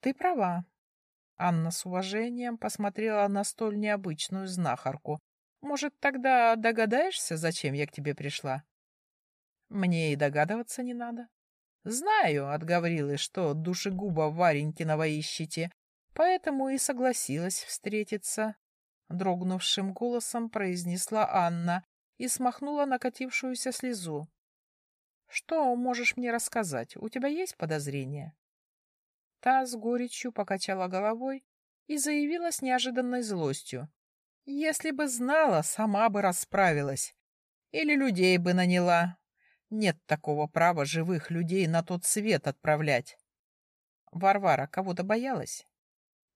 Ты права. Анна с уважением посмотрела на столь необычную знахарку. Может, тогда догадаешься, зачем я к тебе пришла? Мне и догадываться не надо. Знаю от Гаврилы, что душегуба Варенькиного ищете, поэтому и согласилась встретиться. Дрогнувшим голосом произнесла Анна и смахнула накатившуюся слезу. Что можешь мне рассказать? У тебя есть подозрения? Та с горечью покачала головой и заявила с неожиданной злостью. Если бы знала, сама бы расправилась. Или людей бы наняла. Нет такого права живых людей на тот свет отправлять. Варвара кого-то боялась?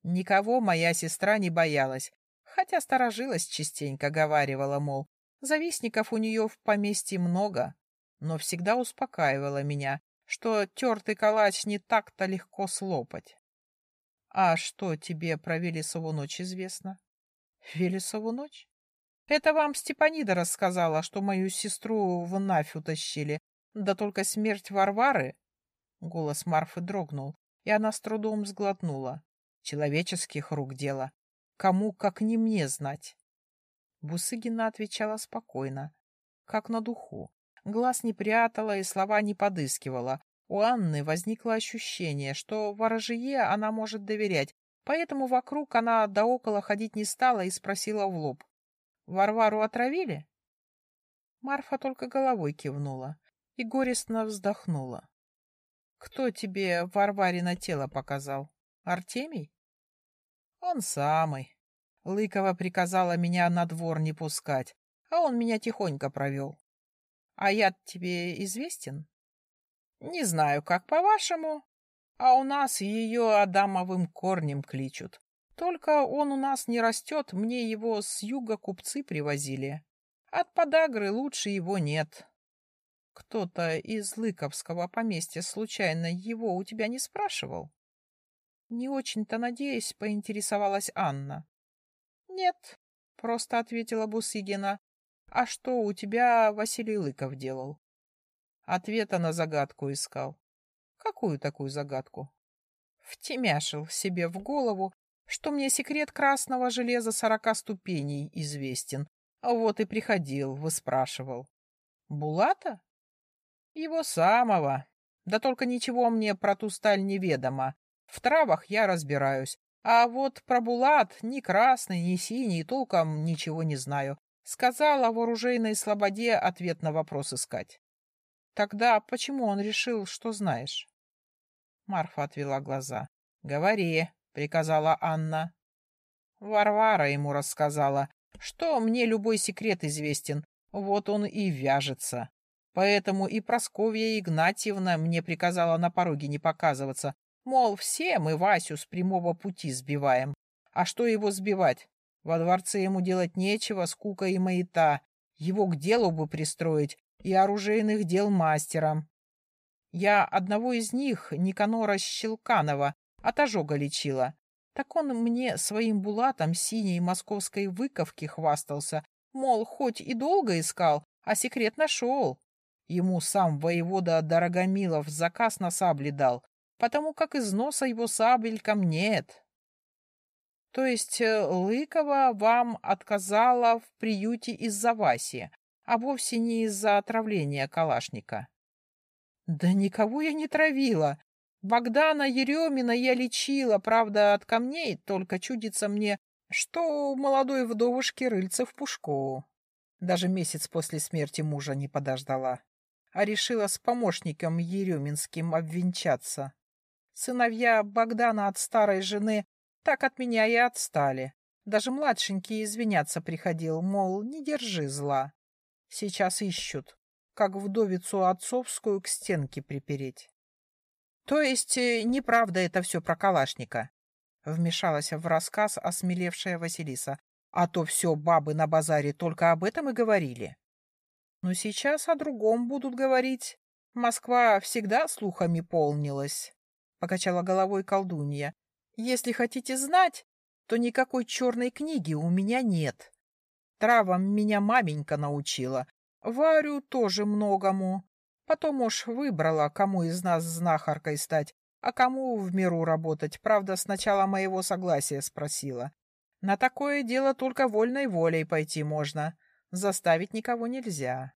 Никого моя сестра не боялась, хотя сторожилась частенько, говаривала, мол, завистников у нее в поместье много, но всегда успокаивала меня, что тертый калач не так-то легко слопать. А что тебе про Велесову ночь известно? Велесову ночь? Это вам Степанида рассказала, что мою сестру в Нафь утащили. Да только смерть Варвары... Голос Марфы дрогнул, и она с трудом сглотнула. Человеческих рук дело. Кому, как не мне, знать. Бусыгина отвечала спокойно, как на духу. Глаз не прятала и слова не подыскивала. У Анны возникло ощущение, что ворожье она может доверять, поэтому вокруг она до около ходить не стала и спросила в лоб. «Варвару отравили?» Марфа только головой кивнула и горестно вздохнула. «Кто тебе Варварина тело показал? Артемий?» «Он самый. Лыкова приказала меня на двор не пускать, а он меня тихонько провел. А яд тебе известен? Не знаю, как по-вашему, а у нас ее адамовым корнем кличут. Только он у нас не растет, мне его с юга купцы привозили. От подагры лучше его нет. Кто-то из Лыковского поместья случайно его у тебя не спрашивал? Не очень-то надеясь, поинтересовалась Анна. Нет, просто ответила Бусыгина. А что у тебя Василий Лыков делал? Ответа на загадку искал. Какую такую загадку? Втемяшил себе в голову, что мне секрет красного железа сорока ступеней известен. Вот и приходил, выспрашивал. Булата? Его самого. Да только ничего мне про ту сталь неведомо. В травах я разбираюсь, а вот про Булат ни красный, ни синий толком ничего не знаю. Сказала в оружейной слободе ответ на вопрос искать. Тогда почему он решил, что знаешь? Марфа отвела глаза. Говори, приказала Анна. Варвара ему рассказала, что мне любой секрет известен, вот он и вяжется. Поэтому и Просковья Игнатьевна мне приказала на пороге не показываться, Мол, все мы Васю с прямого пути сбиваем. А что его сбивать? Во дворце ему делать нечего, скука и маята. Его к делу бы пристроить и оружейных дел мастером. Я одного из них, Никанора Щелканова, от ожога лечила. Так он мне своим булатом синей московской выковки хвастался, мол, хоть и долго искал, а секрет нашел. Ему сам воевода Дорогомилов заказ на сабли дал, потому как износа его сабелькам нет. То есть э, Лыкова вам отказала в приюте из-за Васи, а вовсе не из-за отравления калашника? Да никого я не травила. Богдана Еремина я лечила, правда, от камней, только чудится мне, что у молодой вдовушки рыльца в пушку. Даже месяц после смерти мужа не подождала, а решила с помощником Ереминским обвенчаться. Сыновья Богдана от старой жены так от меня и отстали. Даже младшенький извиняться приходил, мол, не держи зла. Сейчас ищут, как вдовицу отцовскую к стенке припереть. То есть э, неправда это все про Калашника? Вмешалась в рассказ осмелевшая Василиса. А то все бабы на базаре только об этом и говорили. Но сейчас о другом будут говорить. Москва всегда слухами полнилась покачала головой колдунья. Если хотите знать, то никакой черной книги у меня нет. Травам меня маменька научила. Варю тоже многому. Потом уж выбрала, кому из нас знахаркой стать. А кому в миру работать? Правда, сначала моего согласия спросила. На такое дело только вольной волей пойти можно. Заставить никого нельзя.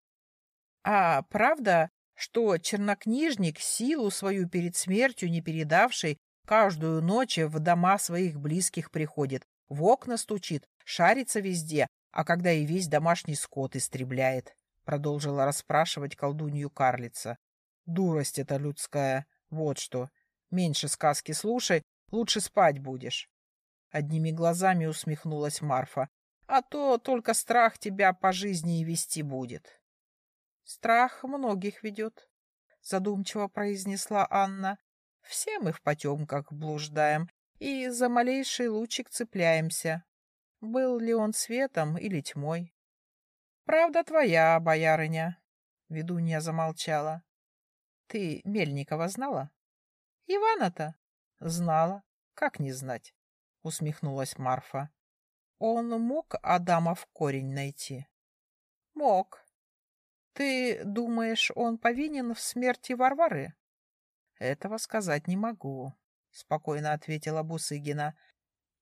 А правда, что чернокнижник, силу свою перед смертью не передавший, каждую ночь в дома своих близких приходит, в окна стучит, шарится везде, а когда и весь домашний скот истребляет, — продолжила расспрашивать колдунью карлица. Дурость это людская, вот что. Меньше сказки слушай, лучше спать будешь. Одними глазами усмехнулась Марфа. А то только страх тебя по жизни и вести будет. Страх многих ведет, задумчиво произнесла Анна. Все мы в потемках блуждаем и за малейший лучик цепляемся. Был ли он светом или тьмой? Правда твоя, боярыня. Ведунья замолчала. Ты Мельникова знала? Ивана-то? Знала. Как не знать? Усмехнулась Марфа. Он мог Адама в корень найти? Мог. Ты думаешь, он повинен в смерти Варвары? Этого сказать не могу, спокойно ответила Бусыгина.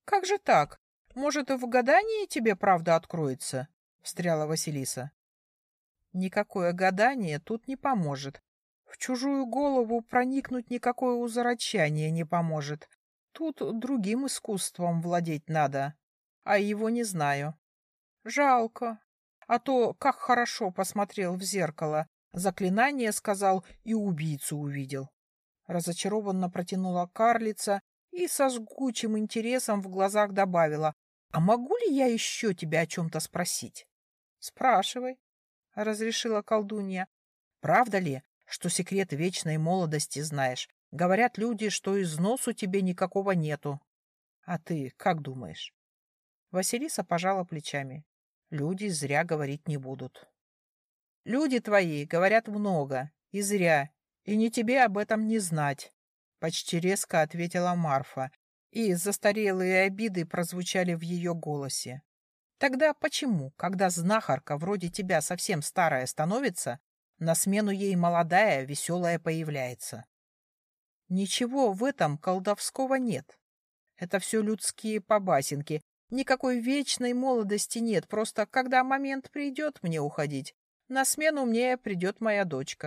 Как же так? Может, в гадании тебе правда откроется? встряла Василиса. Никакое гадание тут не поможет. В чужую голову проникнуть никакое узорочание не поможет. Тут другим искусством владеть надо, а его не знаю. Жалко. А то, как хорошо посмотрел в зеркало, заклинание сказал и убийцу увидел. Разочарованно протянула карлица и со жгучим интересом в глазах добавила, «А могу ли я еще тебя о чем-то спросить?» «Спрашивай», — разрешила колдунья. «Правда ли, что секрет вечной молодости знаешь. Говорят люди, что из носу тебе никакого нету. А ты как думаешь? Василиса пожала плечами. Люди зря говорить не будут. Люди твои говорят много, и зря, и не тебе об этом не знать, почти резко ответила Марфа, и застарелые обиды прозвучали в ее голосе. Тогда почему, когда знахарка вроде тебя совсем старая становится, на смену ей молодая, веселая появляется. Ничего в этом колдовского нет. Это все людские побасенки. Никакой вечной молодости нет, просто когда момент придет мне уходить, на смену мне придет моя дочка.